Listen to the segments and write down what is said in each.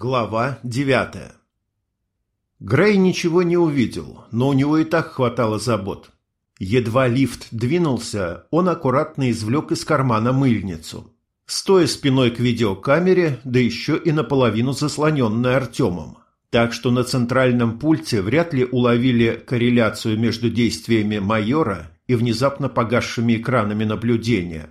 Глава девятая Грей ничего не увидел, но у него и так хватало забот. Едва лифт двинулся, он аккуратно извлек из кармана мыльницу. Стоя спиной к видеокамере, да еще и наполовину заслоненной Артемом. Так что на центральном пульте вряд ли уловили корреляцию между действиями майора и внезапно погасшими экранами наблюдения.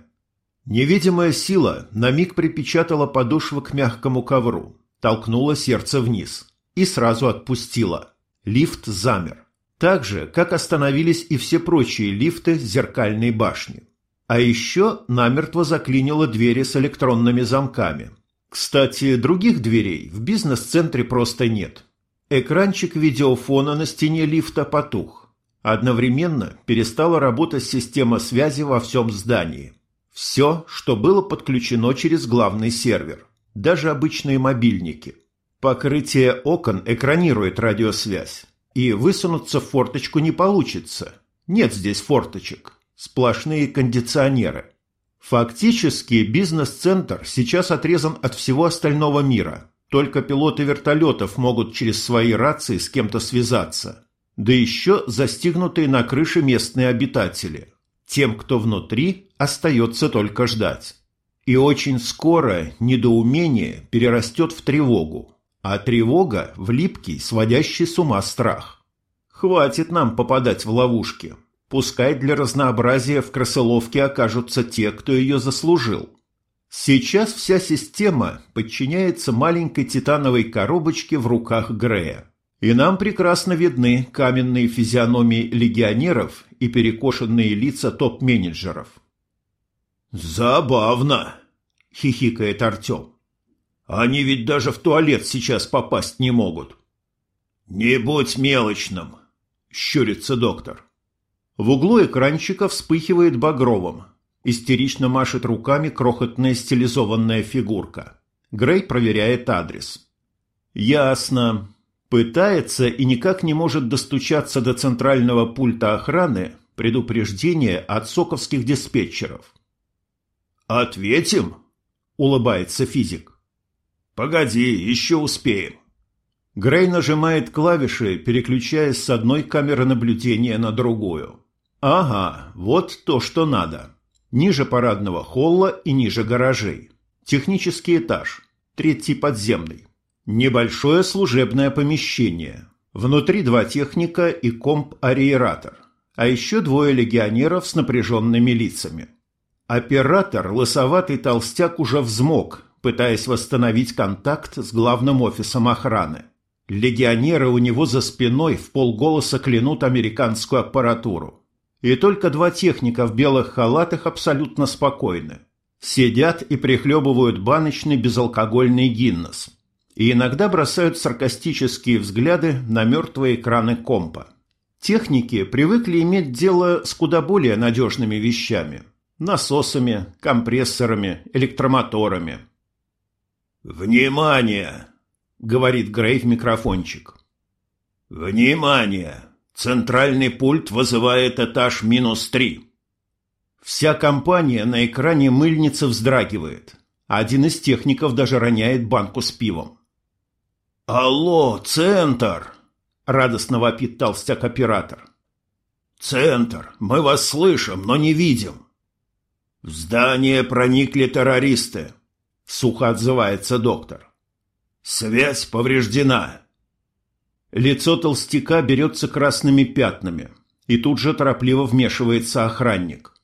Невидимая сила на миг припечатала подошву к мягкому ковру, толкнула сердце вниз и сразу отпустила. Лифт замер. Так же, как остановились и все прочие лифты зеркальной башни. А еще намертво заклинило двери с электронными замками. Кстати, других дверей в бизнес-центре просто нет. Экранчик видеофона на стене лифта потух. Одновременно перестала работать система связи во всем здании. Все, что было подключено через главный сервер. Даже обычные мобильники. Покрытие окон экранирует радиосвязь. И высунуться в форточку не получится. Нет здесь форточек. Сплошные кондиционеры. Фактически бизнес-центр сейчас отрезан от всего остального мира. Только пилоты вертолетов могут через свои рации с кем-то связаться. Да еще застигнутые на крыше местные обитатели. Тем, кто внутри, остается только ждать. И очень скоро недоумение перерастет в тревогу а тревога в липкий, сводящий с ума страх. Хватит нам попадать в ловушки. Пускай для разнообразия в крысоловке окажутся те, кто ее заслужил. Сейчас вся система подчиняется маленькой титановой коробочке в руках Грея. И нам прекрасно видны каменные физиономии легионеров и перекошенные лица топ-менеджеров. «Забавно!» – хихикает Артем. Они ведь даже в туалет сейчас попасть не могут. Не будь мелочным, щурится доктор. В углу экранчика вспыхивает багровым. Истерично машет руками крохотная стилизованная фигурка. Грей проверяет адрес. Ясно. Пытается и никак не может достучаться до центрального пульта охраны предупреждения от соковских диспетчеров. «Ответим?» – улыбается физик. «Погоди, еще успеем». Грей нажимает клавиши, переключаясь с одной камеры наблюдения на другую. Ага, вот то, что надо. Ниже парадного холла и ниже гаражей. Технический этаж. Третий подземный. Небольшое служебное помещение. Внутри два техника и комп-ариератор. А еще двое легионеров с напряженными лицами. Оператор, лысоватый толстяк, уже взмок, пытаясь восстановить контакт с главным офисом охраны. Легионеры у него за спиной в полголоса клянут американскую аппаратуру. И только два техника в белых халатах абсолютно спокойны. Сидят и прихлебывают баночный безалкогольный гиннес. И иногда бросают саркастические взгляды на мертвые экраны компа. Техники привыкли иметь дело с куда более надежными вещами. Насосами, компрессорами, электромоторами. «Внимание!» — говорит Грей в микрофончик. «Внимание! Центральный пульт вызывает этаж минус три». Вся компания на экране мыльницы вздрагивает. Один из техников даже роняет банку с пивом. «Алло, центр!» — радостно вопит толстяк-оператор. «Центр, мы вас слышим, но не видим». «В здание проникли террористы сухо отзывается доктор. Связь повреждена. Лицо толстяка берется красными пятнами, и тут же торопливо вмешивается охранник.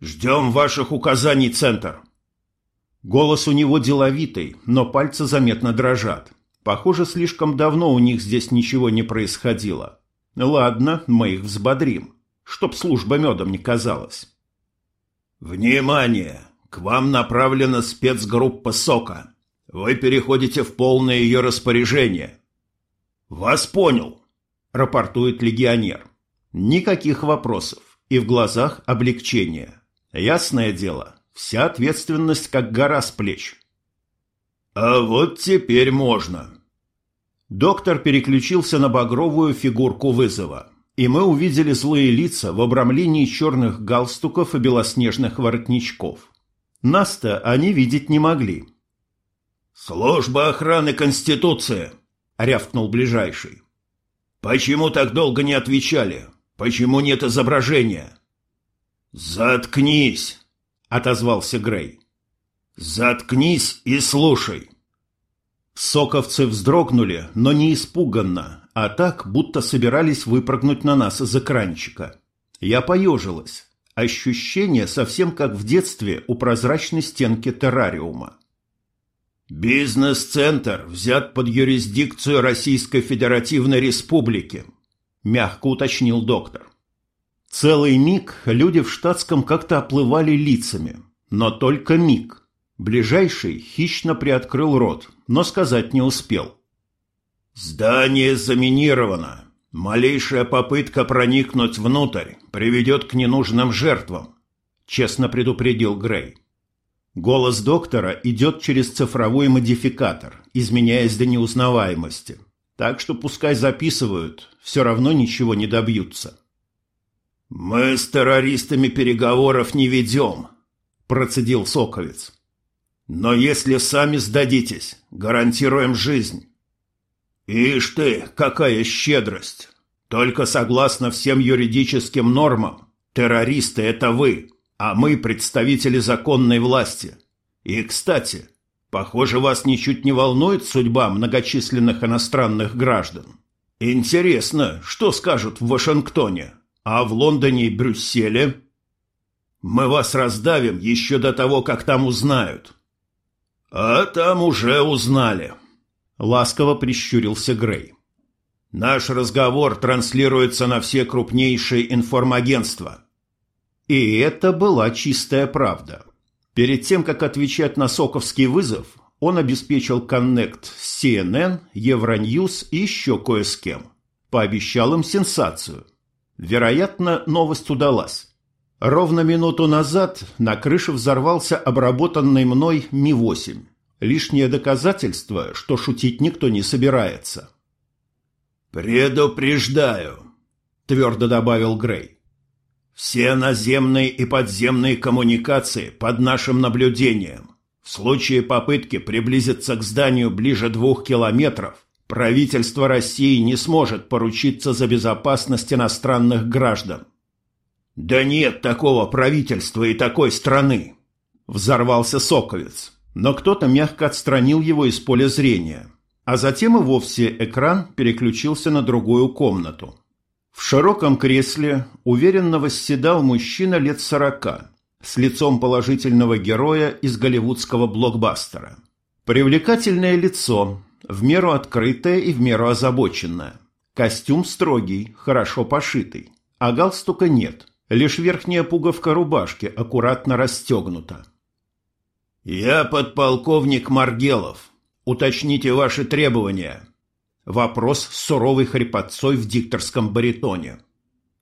«Ждем ваших указаний, Центр!» Голос у него деловитый, но пальцы заметно дрожат. Похоже, слишком давно у них здесь ничего не происходило. Ладно, мы их взбодрим, чтоб служба медом не казалась. «Внимание! К вам направлена спецгруппа СОКа. Вы переходите в полное ее распоряжение. Вас понял, рапортует легионер. Никаких вопросов. И в глазах облегчение. Ясное дело, вся ответственность как гора с плеч. А вот теперь можно. Доктор переключился на багровую фигурку вызова, и мы увидели злые лица в обрамлении черных галстуков и белоснежных воротничков. Нас-то они видеть не могли. «Служба охраны Конституции!» — рявкнул ближайший. «Почему так долго не отвечали? Почему нет изображения?» «Заткнись!» — отозвался Грей. «Заткнись и слушай!» Соковцы вздрогнули, но не испуганно, а так, будто собирались выпрыгнуть на нас из экранчика. Я поежилась. Ощущение совсем как в детстве у прозрачной стенки террариума. «Бизнес-центр взят под юрисдикцию Российской Федеративной Республики», – мягко уточнил доктор. Целый миг люди в штатском как-то оплывали лицами, но только миг. Ближайший хищно приоткрыл рот, но сказать не успел. «Здание заминировано. Малейшая попытка проникнуть внутрь приведет к ненужным жертвам», – честно предупредил Грей. Голос доктора идет через цифровой модификатор, изменяясь до неузнаваемости. Так что пускай записывают, все равно ничего не добьются. «Мы с террористами переговоров не ведем», – процедил Соковец. «Но если сами сдадитесь, гарантируем жизнь». «Ишь ты, какая щедрость! Только согласно всем юридическим нормам, террористы – это вы, а мы представители законной власти. И, кстати, похоже, вас ничуть не волнует судьба многочисленных иностранных граждан. Интересно, что скажут в Вашингтоне, а в Лондоне и Брюсселе? Мы вас раздавим еще до того, как там узнают. А там уже узнали. Ласково прищурился Грей. Наш разговор транслируется на все крупнейшие информагентства. И это была чистая правда. Перед тем, как отвечать на соковский вызов, он обеспечил коннект с CNN, Евроньюз и еще кое с кем. Пообещал им сенсацию. Вероятно, новость удалась. Ровно минуту назад на крыше взорвался обработанный мной Ми-8. Лишнее доказательство, что шутить никто не собирается. «Предупреждаю», — твердо добавил Грей. Все наземные и подземные коммуникации под нашим наблюдением. В случае попытки приблизиться к зданию ближе двух километров, правительство России не сможет поручиться за безопасность иностранных граждан. «Да нет такого правительства и такой страны!» Взорвался Соковец, но кто-то мягко отстранил его из поля зрения, а затем и вовсе экран переключился на другую комнату. В широком кресле уверенно восседал мужчина лет сорока, с лицом положительного героя из голливудского блокбастера. Привлекательное лицо, в меру открытое и в меру озабоченное. Костюм строгий, хорошо пошитый, а галстука нет, лишь верхняя пуговка рубашки аккуратно расстегнута. «Я подполковник Маргелов. Уточните ваши требования», Вопрос с суровой хрипотцой в дикторском баритоне.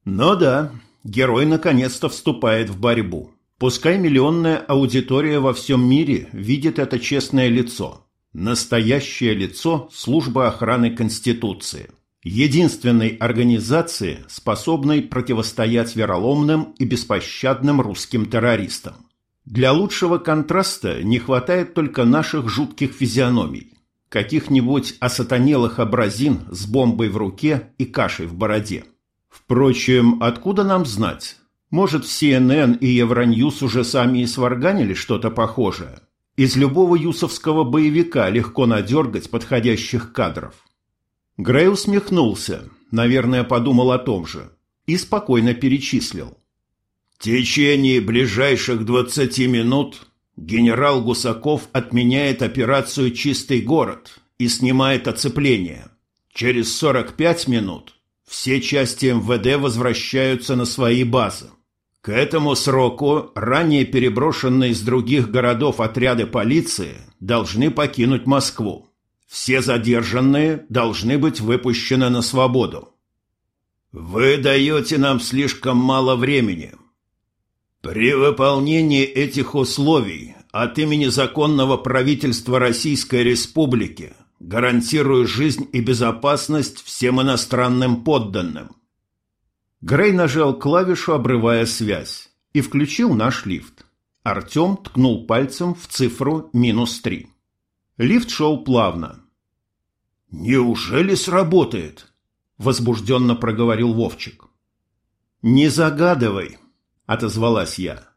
Но да, герой наконец-то вступает в борьбу. Пускай миллионная аудитория во всем мире видит это честное лицо. Настоящее лицо службы охраны Конституции. Единственной организации, способной противостоять вероломным и беспощадным русским террористам. Для лучшего контраста не хватает только наших жутких физиономий каких-нибудь осатанелых образин с бомбой в руке и кашей в бороде. Впрочем, откуда нам знать? Может, CNN и Евроньюз уже сами и сварганили что-то похожее? Из любого юсовского боевика легко надергать подходящих кадров. Грей усмехнулся, наверное, подумал о том же, и спокойно перечислил. Течение ближайших двадцати минут Генерал Гусаков отменяет операцию «Чистый город» и снимает оцепление. Через 45 минут все части МВД возвращаются на свои базы. К этому сроку ранее переброшенные из других городов отряды полиции должны покинуть Москву. Все задержанные должны быть выпущены на свободу. Вы даете нам слишком мало времени, при выполнении этих условий от имени законного правительства Российской Республики гарантирую жизнь и безопасность всем иностранным подданным. Грей нажал клавишу, обрывая связь, и включил наш лифт. Артем ткнул пальцем в цифру минус три. Лифт шел плавно. «Неужели сработает?» – возбужденно проговорил Вовчик. «Не загадывай», – отозвалась я.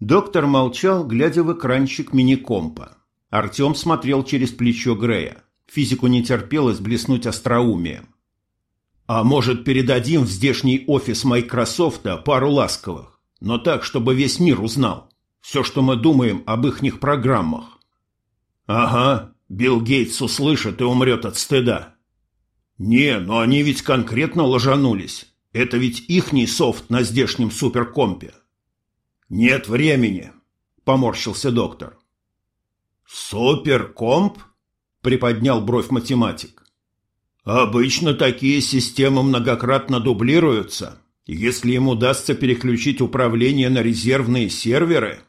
Доктор молчал, глядя в экранчик мини-компа. Артем смотрел через плечо Грея. Физику не терпелось блеснуть остроумием. «А может, передадим в здешний офис Майкрософта пару ласковых, но так, чтобы весь мир узнал. Все, что мы думаем об ихних программах». «Ага, Билл Гейтс услышит и умрет от стыда». «Не, но они ведь конкретно ложанулись. Это ведь ихний софт на здешнем суперкомпе». «Нет времени», — поморщился доктор. «Суперкомп?» — приподнял бровь математик. «Обычно такие системы многократно дублируются, если им удастся переключить управление на резервные серверы».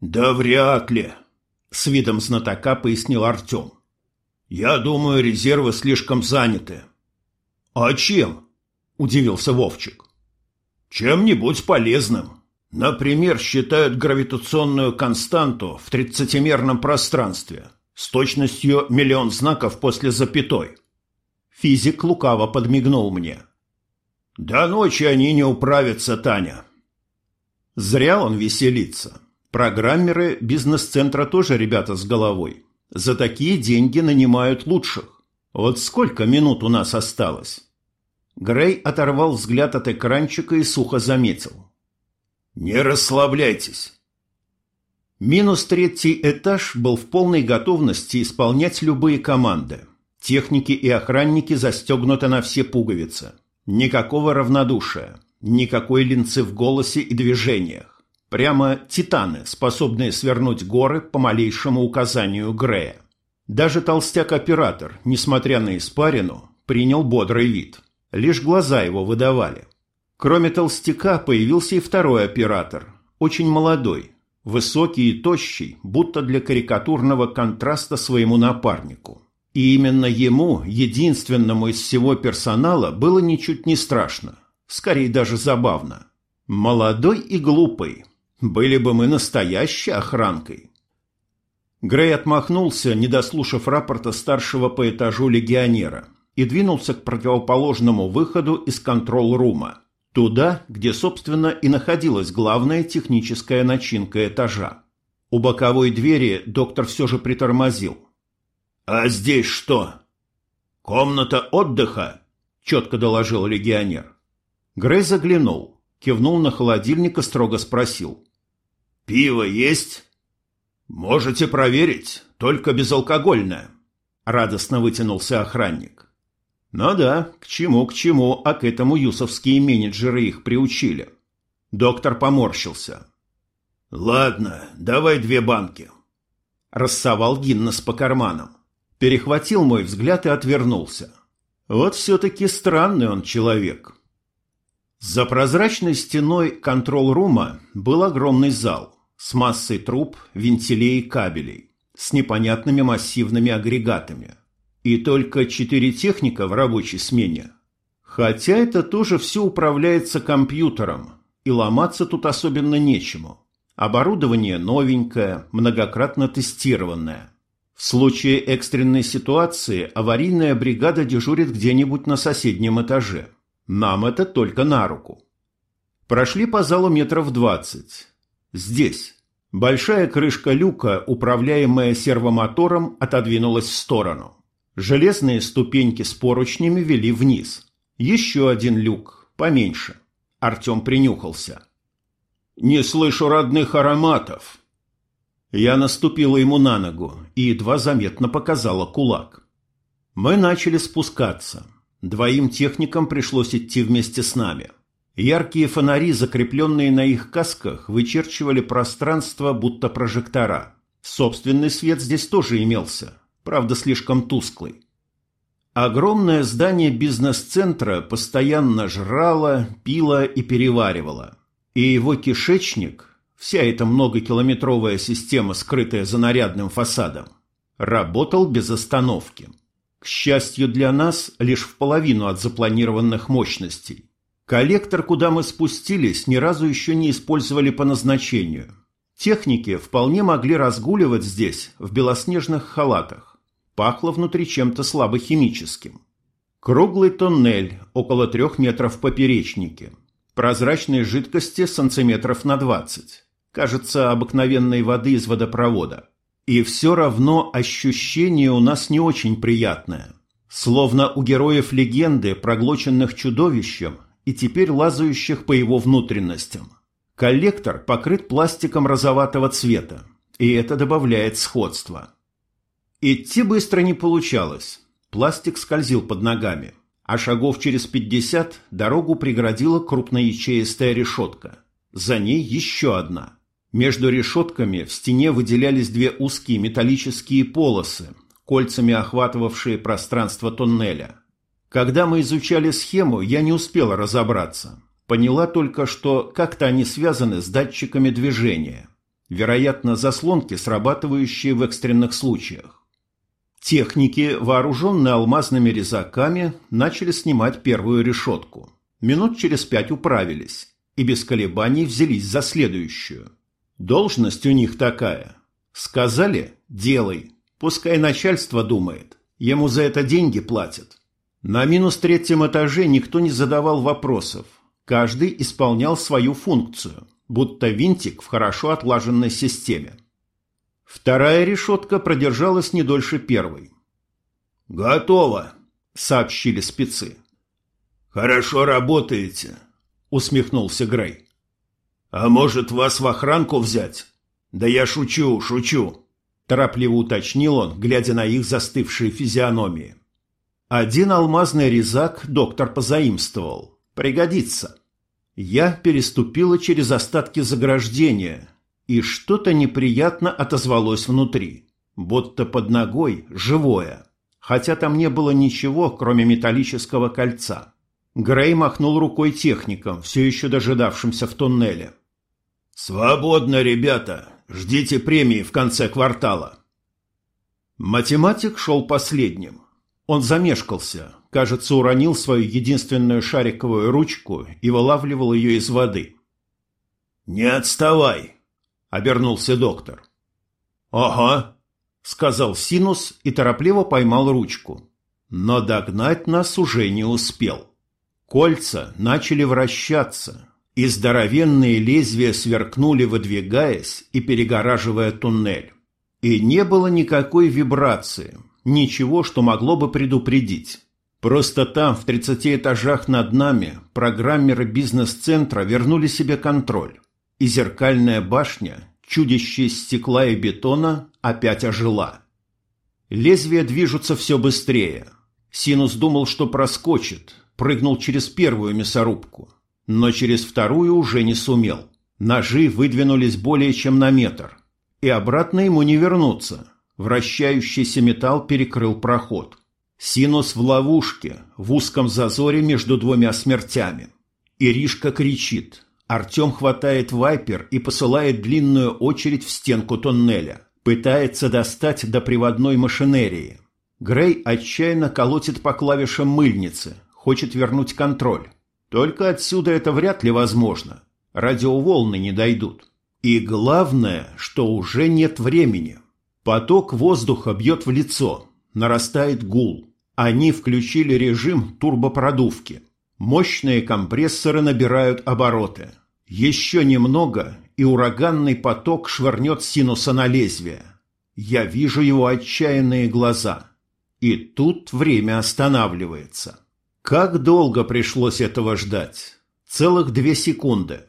«Да вряд ли», — с видом знатока пояснил Артем. «Я думаю, резервы слишком заняты». «А чем?» – удивился Вовчик. «Чем-нибудь полезным. Например, считают гравитационную константу в тридцатимерном пространстве с точностью миллион знаков после запятой». Физик лукаво подмигнул мне. «До ночи они не управятся, Таня». Зря он веселится. Программеры бизнес-центра тоже ребята с головой. За такие деньги нанимают лучших. Вот сколько минут у нас осталось? Грей оторвал взгляд от экранчика и сухо заметил. «Не расслабляйтесь». Минус третий этаж был в полной готовности исполнять любые команды. Техники и охранники застегнуты на все пуговицы. Никакого равнодушия, никакой линцы в голосе и движениях. Прямо титаны, способные свернуть горы по малейшему указанию Грея. Даже толстяк-оператор, несмотря на испарину, принял бодрый вид. Лишь глаза его выдавали. Кроме толстяка появился и второй оператор, очень молодой, высокий и тощий, будто для карикатурного контраста своему напарнику. И именно ему, единственному из всего персонала, было ничуть не страшно, скорее даже забавно. Молодой и глупый, были бы мы настоящей охранкой. Грей отмахнулся, не дослушав рапорта старшего по этажу легионера, и двинулся к противоположному выходу из контрол-рума, туда, где, собственно, и находилась главная техническая начинка этажа. У боковой двери доктор все же притормозил. «А здесь что?» «Комната отдыха», — четко доложил легионер. Грей заглянул, кивнул на холодильник и строго спросил. «Пиво есть?» «Можете проверить, только безалкогольное», — радостно вытянулся охранник. «Ну да, к чему, к чему, а к этому юсовские менеджеры их приучили». Доктор поморщился. «Ладно, давай две банки». Рассовал Гиннес по карманам. Перехватил мой взгляд и отвернулся. Вот все-таки странный он человек. За прозрачной стеной контрол-рума был огромный зал с массой труб, вентилей и кабелей, с непонятными массивными агрегатами. И только четыре техника в рабочей смене. Хотя это тоже все управляется компьютером, и ломаться тут особенно нечему. Оборудование новенькое, многократно тестированное. В случае экстренной ситуации аварийная бригада дежурит где-нибудь на соседнем этаже. Нам это только на руку. Прошли по залу метров двадцать. Здесь. Большая крышка люка, управляемая сервомотором, отодвинулась в сторону. Железные ступеньки с поручнями вели вниз. Еще один люк, поменьше. Артем принюхался. «Не слышу родных ароматов». Я наступила ему на ногу и едва заметно показала кулак. Мы начали спускаться. Двоим техникам пришлось идти вместе с нами. Яркие фонари, закрепленные на их касках, вычерчивали пространство, будто прожектора. Собственный свет здесь тоже имелся, правда, слишком тусклый. Огромное здание бизнес-центра постоянно жрало, пило и переваривало. И его кишечник, вся эта многокилометровая система, скрытая за нарядным фасадом, работал без остановки. К счастью для нас, лишь в половину от запланированных мощностей. Коллектор, куда мы спустились, ни разу еще не использовали по назначению. Техники вполне могли разгуливать здесь в белоснежных халатах. Пахло внутри чем-то слабо химическим. Круглый тоннель, около трех метров в поперечнике. Прозрачной жидкости сантиметров на двадцать. Кажется, обыкновенной воды из водопровода. И все равно ощущение у нас не очень приятное. Словно у героев легенды, проглоченных чудовищем и теперь лазающих по его внутренностям. Коллектор покрыт пластиком розоватого цвета, и это добавляет сходства. Идти быстро не получалось. Пластик скользил под ногами, а шагов через пятьдесят дорогу преградила крупноячеистая решетка. За ней еще одна. Между решетками в стене выделялись две узкие металлические полосы, кольцами охватывавшие пространство тоннеля. Когда мы изучали схему, я не успела разобраться. Поняла только, что как-то они связаны с датчиками движения. Вероятно, заслонки, срабатывающие в экстренных случаях. Техники, вооруженные алмазными резаками, начали снимать первую решетку. Минут через пять управились и без колебаний взялись за следующую. Должность у них такая. Сказали – делай. Пускай начальство думает. Ему за это деньги платят. На минус третьем этаже никто не задавал вопросов. Каждый исполнял свою функцию, будто винтик в хорошо отлаженной системе. Вторая решетка продержалась не дольше первой. «Готово», — сообщили спецы. «Хорошо работаете», — усмехнулся Грей. «А может, вас в охранку взять?» «Да я шучу, шучу», — торопливо уточнил он, глядя на их застывшие физиономии. Один алмазный резак доктор позаимствовал. Пригодится. Я переступила через остатки заграждения, и что-то неприятно отозвалось внутри, будто под ногой живое, хотя там не было ничего, кроме металлического кольца. Грей махнул рукой техникам, все еще дожидавшимся в туннеле. «Свободно, ребята! Ждите премии в конце квартала!» Математик шел последним. Он замешкался, кажется, уронил свою единственную шариковую ручку и вылавливал ее из воды. «Не отставай!» — обернулся доктор. «Ага», — сказал Синус и торопливо поймал ручку. Но догнать нас уже не успел. Кольца начали вращаться, и здоровенные лезвия сверкнули, выдвигаясь и перегораживая туннель. И не было никакой вибрации, ничего, что могло бы предупредить. Просто там, в 30 этажах над нами, программеры бизнес-центра вернули себе контроль. И зеркальная башня, чудище из стекла и бетона, опять ожила. Лезвия движутся все быстрее. Синус думал, что проскочит, прыгнул через первую мясорубку, но через вторую уже не сумел. Ножи выдвинулись более чем на метр, и обратно ему не вернуться – Вращающийся металл перекрыл проход. Синус в ловушке, в узком зазоре между двумя смертями. Иришка кричит. Артем хватает вайпер и посылает длинную очередь в стенку тоннеля. Пытается достать до приводной машинерии. Грей отчаянно колотит по клавишам мыльницы, хочет вернуть контроль. Только отсюда это вряд ли возможно. Радиоволны не дойдут. И главное, что уже нет времени. Поток воздуха бьет в лицо, нарастает гул. Они включили режим турбопродувки. Мощные компрессоры набирают обороты. Еще немного, и ураганный поток швырнет синуса на лезвие. Я вижу его отчаянные глаза. И тут время останавливается. Как долго пришлось этого ждать? Целых две секунды.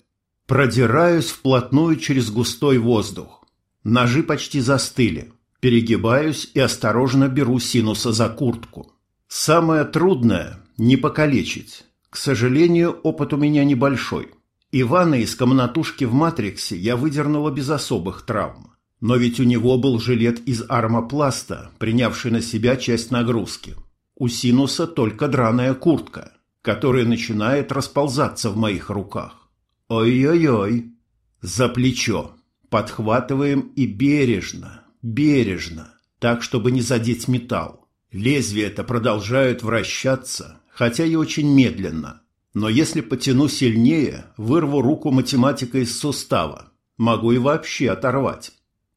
Продираюсь вплотную через густой воздух. Ножи почти застыли. Перегибаюсь и осторожно беру синуса за куртку. Самое трудное – не покалечить. К сожалению, опыт у меня небольшой. Ивана из комнатушки в «Матриксе» я выдернула без особых травм. Но ведь у него был жилет из армопласта, принявший на себя часть нагрузки. У Синуса только драная куртка, которая начинает расползаться в моих руках. Ой-ой-ой. За плечо. Подхватываем и бережно, бережно, так, чтобы не задеть металл. Лезвия-то продолжают вращаться, хотя и очень медленно. Но если потяну сильнее, вырву руку математика из сустава. Могу и вообще оторвать.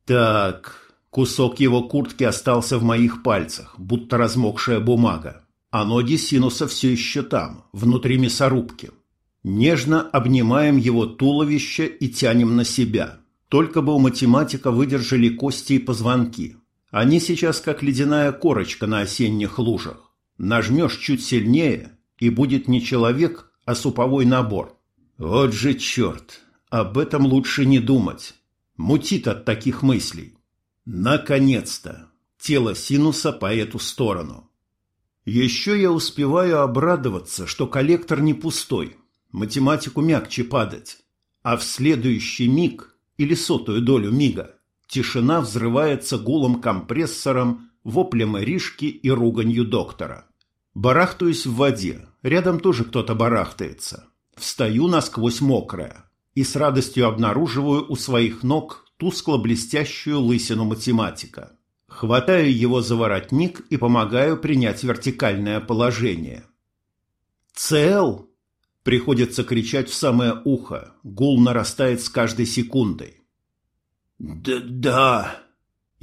Так, кусок его куртки остался в моих пальцах, будто размокшая бумага, а ноги синуса все еще там, внутри мясорубки. Нежно обнимаем его туловище и тянем на себя. Только бы у математика выдержали кости и позвонки. Они сейчас как ледяная корочка на осенних лужах. Нажмешь чуть сильнее, и будет не человек, а суповой набор. Вот же черт! Об этом лучше не думать. Мутит от таких мыслей. Наконец-то! Тело синуса по эту сторону. Еще я успеваю обрадоваться, что коллектор не пустой. Математику мягче падать. А в следующий миг, или сотую долю мига, тишина взрывается гулом компрессором, воплем Иришки и руганью доктора. Барахтаюсь в воде. Рядом тоже кто-то барахтается. Встаю насквозь мокрая и с радостью обнаруживаю у своих ног тускло-блестящую лысину математика. Хватаю его за воротник и помогаю принять вертикальное положение. «Цел!» Приходится кричать в самое ухо. Гул нарастает с каждой секундой. «Да...», да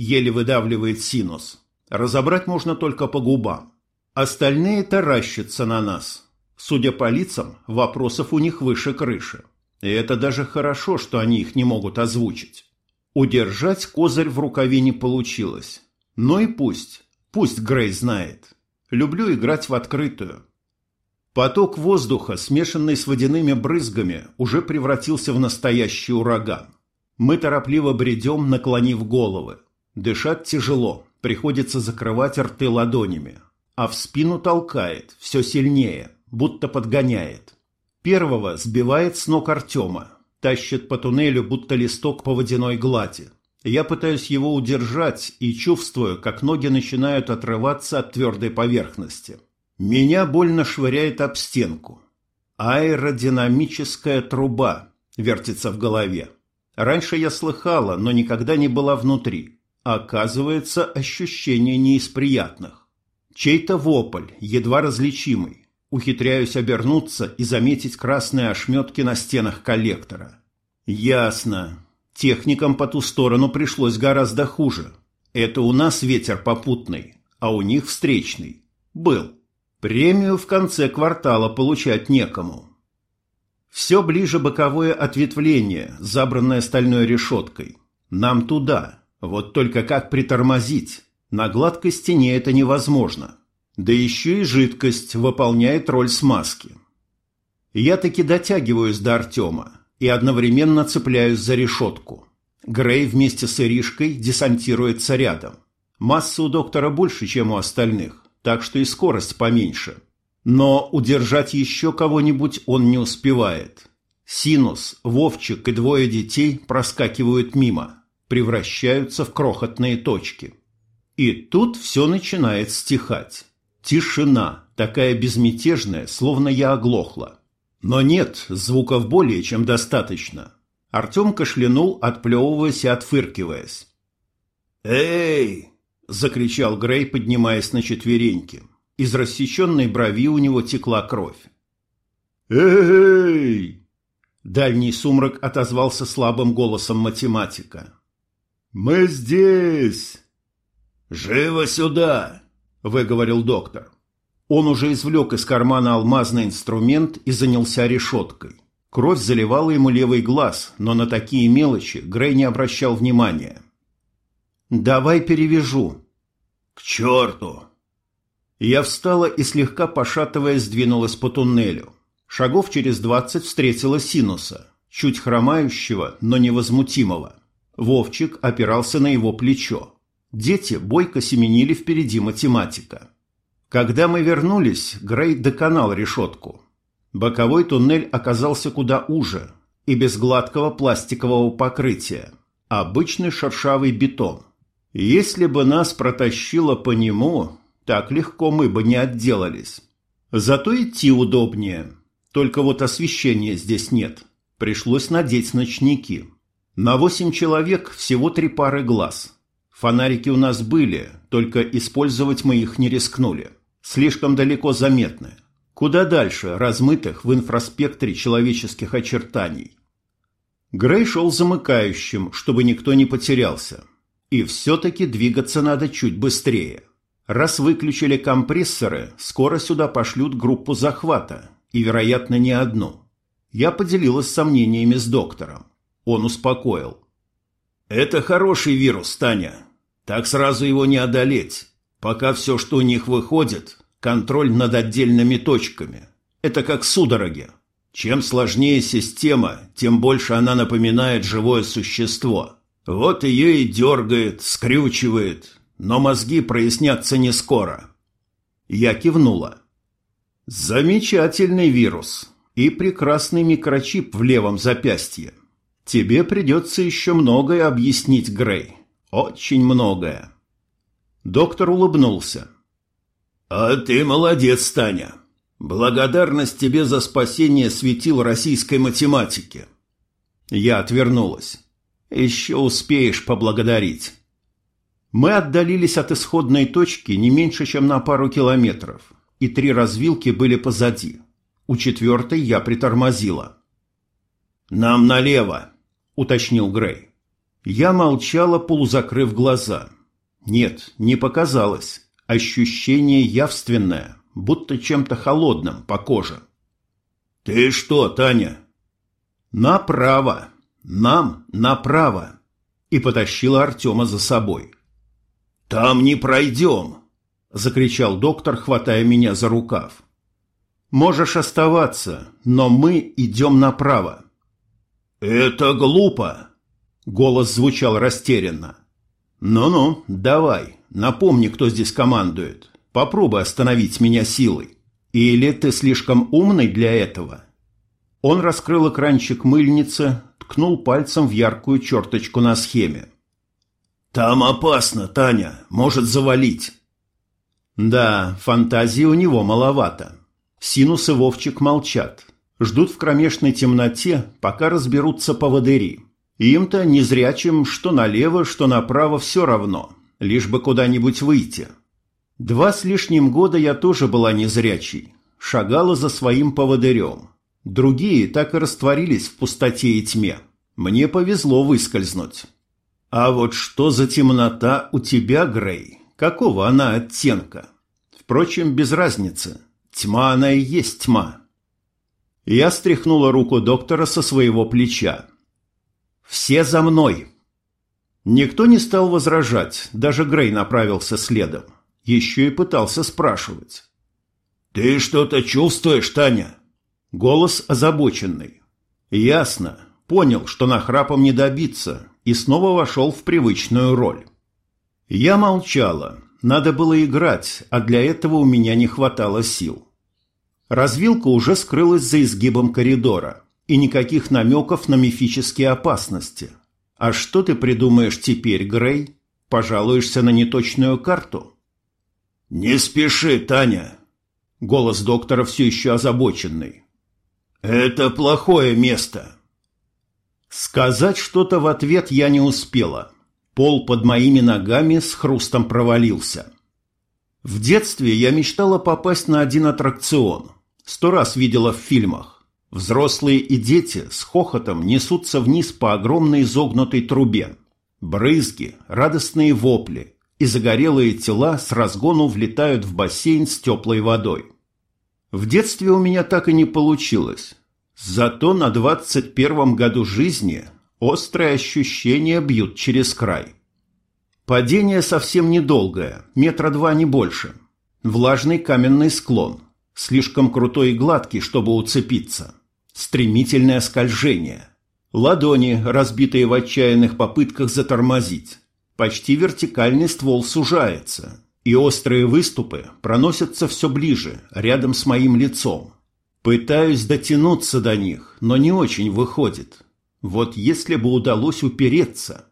еле выдавливает синус. Разобрать можно только по губам. Остальные таращатся на нас. Судя по лицам, вопросов у них выше крыши. И это даже хорошо, что они их не могут озвучить. Удержать козырь в рукаве не получилось. Но и пусть. Пусть Грей знает. Люблю играть в открытую. Поток воздуха, смешанный с водяными брызгами, уже превратился в настоящий ураган. Мы торопливо бредем, наклонив головы. Дышать тяжело, приходится закрывать рты ладонями. А в спину толкает, все сильнее, будто подгоняет. Первого сбивает с ног Артема, тащит по туннелю, будто листок по водяной глади. Я пытаюсь его удержать и чувствую, как ноги начинают отрываться от твердой поверхности. Меня больно швыряет об стенку. Аэродинамическая труба вертится в голове. Раньше я слыхала, но никогда не была внутри. Оказывается, ощущение не из приятных. Чей-то вопль, едва различимый, Ухитряюсь обернуться и заметить красные ошметки на стенах коллектора. Ясно. Техникам по ту сторону пришлось гораздо хуже. Это у нас ветер попутный, а у них встречный. Был. Премию в конце квартала получать некому. Все ближе боковое ответвление, забранное стальной решеткой. Нам туда. Вот только как притормозить? На гладкой стене это невозможно. Да еще и жидкость выполняет роль смазки. Я таки дотягиваюсь до Артема и одновременно цепляюсь за решетку. Грей вместе с Иришкой десантируется рядом. Масса у доктора больше, чем у остальных, так что и скорость поменьше. Но удержать еще кого-нибудь он не успевает. Синус, Вовчик и двое детей проскакивают мимо, превращаются в крохотные точки. И тут все начинает стихать. Тишина, такая безмятежная, словно я оглохла. Но нет, звуков более чем достаточно. Артем кашлянул, отплевываясь и отфыркиваясь. «Эй!» – закричал Грей, поднимаясь на четвереньки. Из рассеченной брови у него текла кровь. «Эй!» Дальний сумрак отозвался слабым голосом математика. «Мы здесь!» «Живо сюда!» – выговорил доктор. Он уже извлек из кармана алмазный инструмент и занялся решеткой. Кровь заливала ему левый глаз, но на такие мелочи Грей не обращал внимания. «Давай перевяжу». «К черту!» Я встала и, слегка пошатываясь, двинулась по туннелю. Шагов через двадцать встретила Синуса, чуть хромающего, но невозмутимого. Вовчик опирался на его плечо. Дети бойко семенили впереди математика. Когда мы вернулись, Грей доконал решетку. Боковой туннель оказался куда уже и без гладкого пластикового покрытия. Обычный шершавый бетон. Если бы нас протащило по нему, так легко мы бы не отделались. Зато идти удобнее. Только вот освещения здесь нет. Пришлось надеть ночники. На восемь человек всего три пары глаз – Фонарики у нас были, только использовать мы их не рискнули. Слишком далеко заметны. Куда дальше размытых в инфраспектре человеческих очертаний. Грей шел замыкающим, чтобы никто не потерялся. И все-таки двигаться надо чуть быстрее. Раз выключили компрессоры, скоро сюда пошлют группу захвата, и, вероятно, не одну. Я поделилась сомнениями с доктором. Он успокоил. «Это хороший вирус, Таня. Так сразу его не одолеть. Пока все, что у них выходит, контроль над отдельными точками. Это как судороги. Чем сложнее система, тем больше она напоминает живое существо. Вот ее и дергает, скрючивает, но мозги прояснятся не скоро. Я кивнула. Замечательный вирус и прекрасный микрочип в левом запястье. Тебе придется еще многое объяснить, Грей. Очень многое. Доктор улыбнулся. А ты молодец, Таня. Благодарность тебе за спасение светил российской математики. Я отвернулась. Еще успеешь поблагодарить. Мы отдалились от исходной точки не меньше, чем на пару километров, и три развилки были позади. У четвертой я притормозила. «Нам налево», — уточнил Грей. Я молчала, полузакрыв глаза. Нет, не показалось. Ощущение явственное, будто чем-то холодным по коже. «Ты что, Таня?» «Направо. Нам направо». И потащила Артема за собой. «Там не пройдем!» — закричал доктор, хватая меня за рукав. «Можешь оставаться, но мы идем направо». «Это глупо!» — голос звучал растерянно. «Ну-ну, давай, напомни, кто здесь командует. Попробуй остановить меня силой. Или ты слишком умный для этого?» Он раскрыл экранчик мыльницы, ткнул пальцем в яркую черточку на схеме. «Там опасно, Таня, может завалить». Да, фантазии у него маловато. Синус и Вовчик молчат. Ждут в кромешной темноте, пока разберутся поводыри. Им-то, незрячим, что налево, что направо, все равно. Лишь бы куда-нибудь выйти. Два с лишним года я тоже была незрячей. Шагала за своим поводырем. Другие так и растворились в пустоте и тьме. Мне повезло выскользнуть. А вот что за темнота у тебя, Грей? Какого она оттенка? Впрочем, без разницы. Тьма она и есть тьма. Я стряхнула руку доктора со своего плеча. «Все за мной!» Никто не стал возражать, даже Грей направился следом. Еще и пытался спрашивать. «Ты что-то чувствуешь, Таня?» Голос озабоченный. «Ясно. Понял, что нахрапом не добиться, и снова вошел в привычную роль. Я молчала. Надо было играть, а для этого у меня не хватало сил. Развилка уже скрылась за изгибом коридора, и никаких намеков на мифические опасности. А что ты придумаешь теперь, Грей? Пожалуешься на неточную карту? «Не спеши, Таня!» Голос доктора все еще озабоченный. «Это плохое место. Сказать что-то в ответ я не успела. Пол под моими ногами с хрустом провалился. В детстве я мечтала попасть на один аттракцион. Сто раз видела в фильмах. Взрослые и дети с хохотом несутся вниз по огромной изогнутой трубе. Брызги, радостные вопли и загорелые тела с разгону влетают в бассейн с теплой водой. В детстве у меня так и не получилось. Зато на двадцать первом году жизни острые ощущения бьют через край. Падение совсем недолгое, метра два не больше. Влажный каменный склон, слишком крутой и гладкий, чтобы уцепиться. Стремительное скольжение. Ладони, разбитые в отчаянных попытках затормозить. Почти вертикальный ствол сужается, и острые выступы проносятся все ближе, рядом с моим лицом. Пытаюсь дотянуться до них, но не очень выходит. Вот если бы удалось упереться.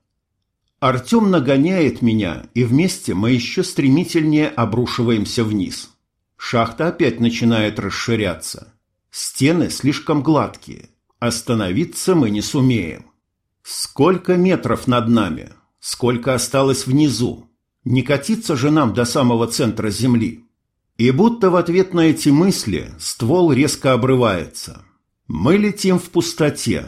Артем нагоняет меня, и вместе мы еще стремительнее обрушиваемся вниз. Шахта опять начинает расширяться. Стены слишком гладкие. Остановиться мы не сумеем. Сколько метров над нами? Сколько осталось внизу? Не катиться же нам до самого центра Земли. И будто в ответ на эти мысли ствол резко обрывается. Мы летим в пустоте.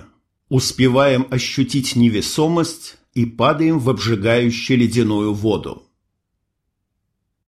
Успеваем ощутить невесомость и падаем в обжигающую ледяную воду.